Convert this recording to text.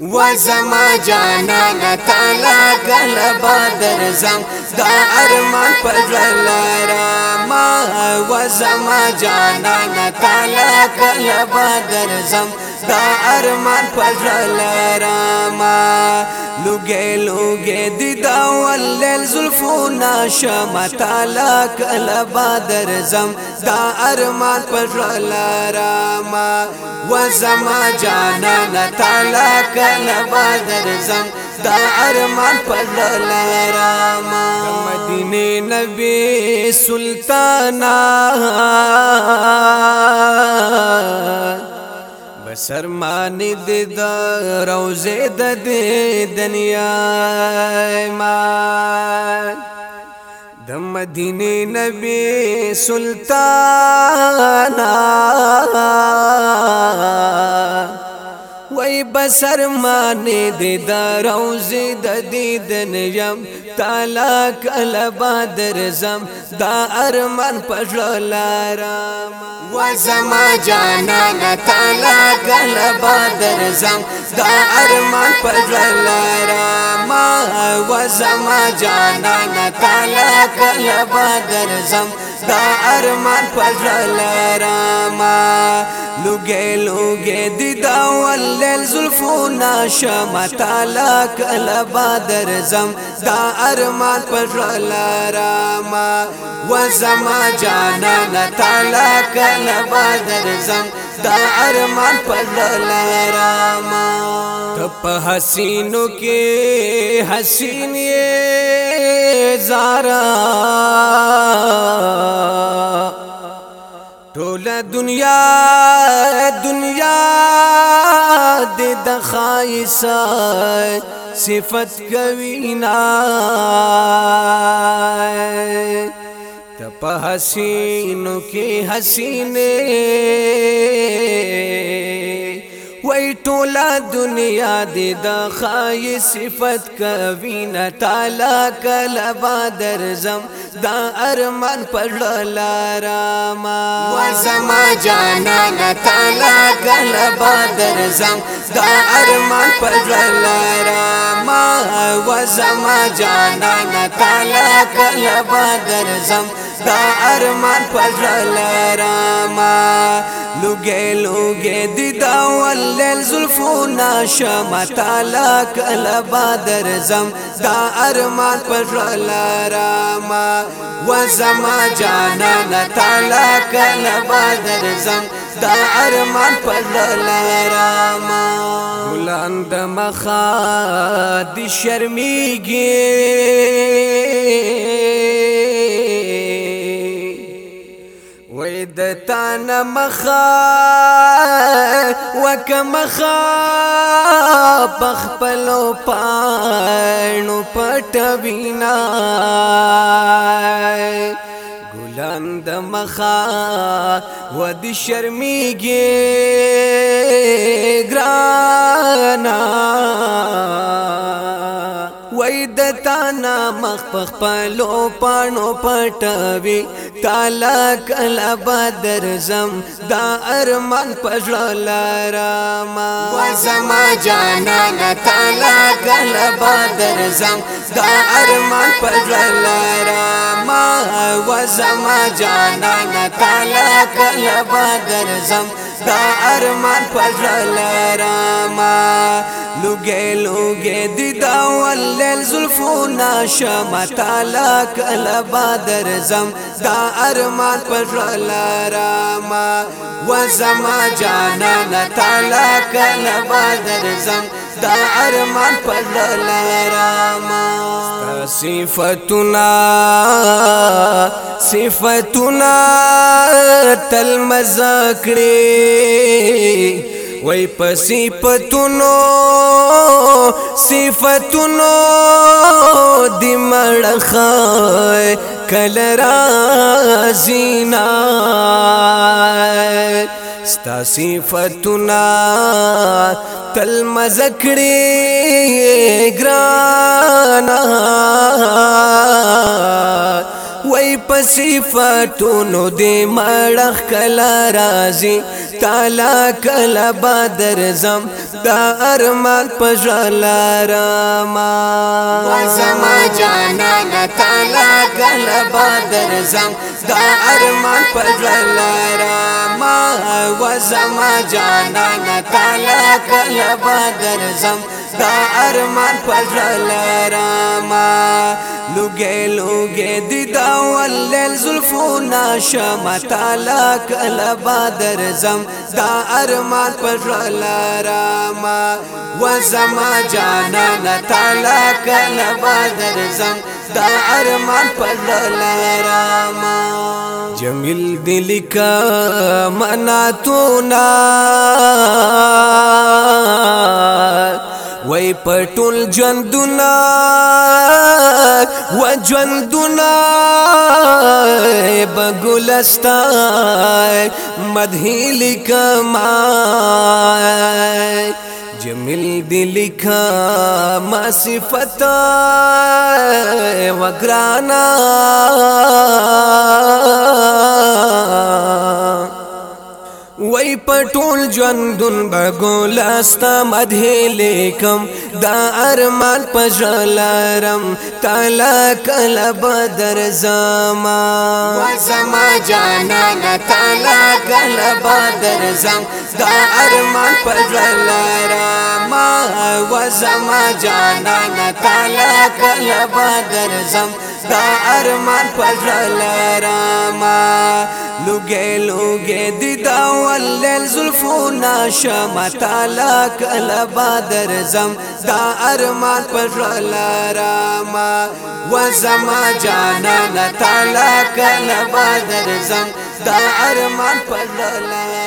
و زما جانان تعالی گل بدر زم دا ارمان پر لرا ما و زما جانان تعالی گل بدر زم دا ارمان پر لرا ما لوګې لوګې د دا ولل زلفونا شمع تعالی کله بدر زم دا ارمان پر لرا زما و زما جانا تعالی کله بدر زم دا ارمان پر لراما مدینه نبی سلطانا سرمان د د روزه د دنیا ما مدینے نبی سلتا وای بسر مانی دی دا روزی دا دیدن یم تالا کل بادر زم دا ارمان پجل آرام وزما جانان تالا کل بادر زم دا ارمان پجل آرام وزما جانان تالا کل بادر زم دا ارمان پزړل راما لوګې لوګې د دا ولل زلفونا شمتالا کلا بدر زم دا ارمان پزړل راما و زما جانا نتالا کلا بدر زم دا ارمان پزړل راما په حسینو کې حسین یې زارا ټول دنیا دنیا د د خایسا صفت کوي نه په حسینو کې حسینه ټولا دنیا دې د خای صفت کوي نه تعالی کله بدر زم دا ارمان پړلا راما وسم جانا نه تعالی کله بدر زم دا ارمان پړلا راما وسم جانا نه تعالی کله بدر زم دا ارمان پزلراما لوګې لوګې دی دا ولل زلفونا شمتا لک البادر زم دا ارمان پزل و زما جانا تعالی کله بدر زم دا ارمان بلان دا مخا شرمی شرمېږي کنه مخا وکمخا بخپلو پانو پټوینا ګلان د مخا و د شرمېږي ګرانا د تانا مخ پخپلو پانو پټوي تالا کلا بدر زم دا ارمان پژړه لارما وزم جانان تالا کلا بدر زم دا ارمان پژړه لارما وزم جانان تالا کلا بدر زم دا ارمان پزلراما لوګې لوګې د داول لیل زلفونا شمتا لک البادر زم دا ارمان پزلراما و زما جانا نتا لک البادر زم دا ارمان پړل راما صفاتنا صفاتنا تل مزکړي وای په صفاتونو صفاتونو د مړخه کل رازینا ستا صفتنا تل مزکړې ګرانا وای په صفاتونو دې مړخ کلا رازي تعالی کلا بدر زم دا ارمان په ژلارما بدر زم دا ارمان پړل راما و زما جانا تعالی کله بدر زم دا ارمان پړل راما لوګه لوګه د دا ولل زلفونا شمع تعالی کله بدر زم دا ارمان پړل راما و زما جانا تعالی کله بدر زم دا ارمان لا جمیل دل کا منا تو وہی پر و جن دن دناستان مدھی مل دلکھا مسیفت وگرانا ټول ژوندون بګولاستا مده لیکم دا ارمان پژلارم تعالی کله بدر زما زما جانا تعالی کله بدر زم دا ارمان پژلارم و زما جانا تعالی کله بدر زم دا ارمان پجل راما لوګه لوګه دی دا ولل زلفونا شمتا لک البادر زم دا ارمان پجل راما و زما جانا نتا لک البادر زم دا ارمان پجل راما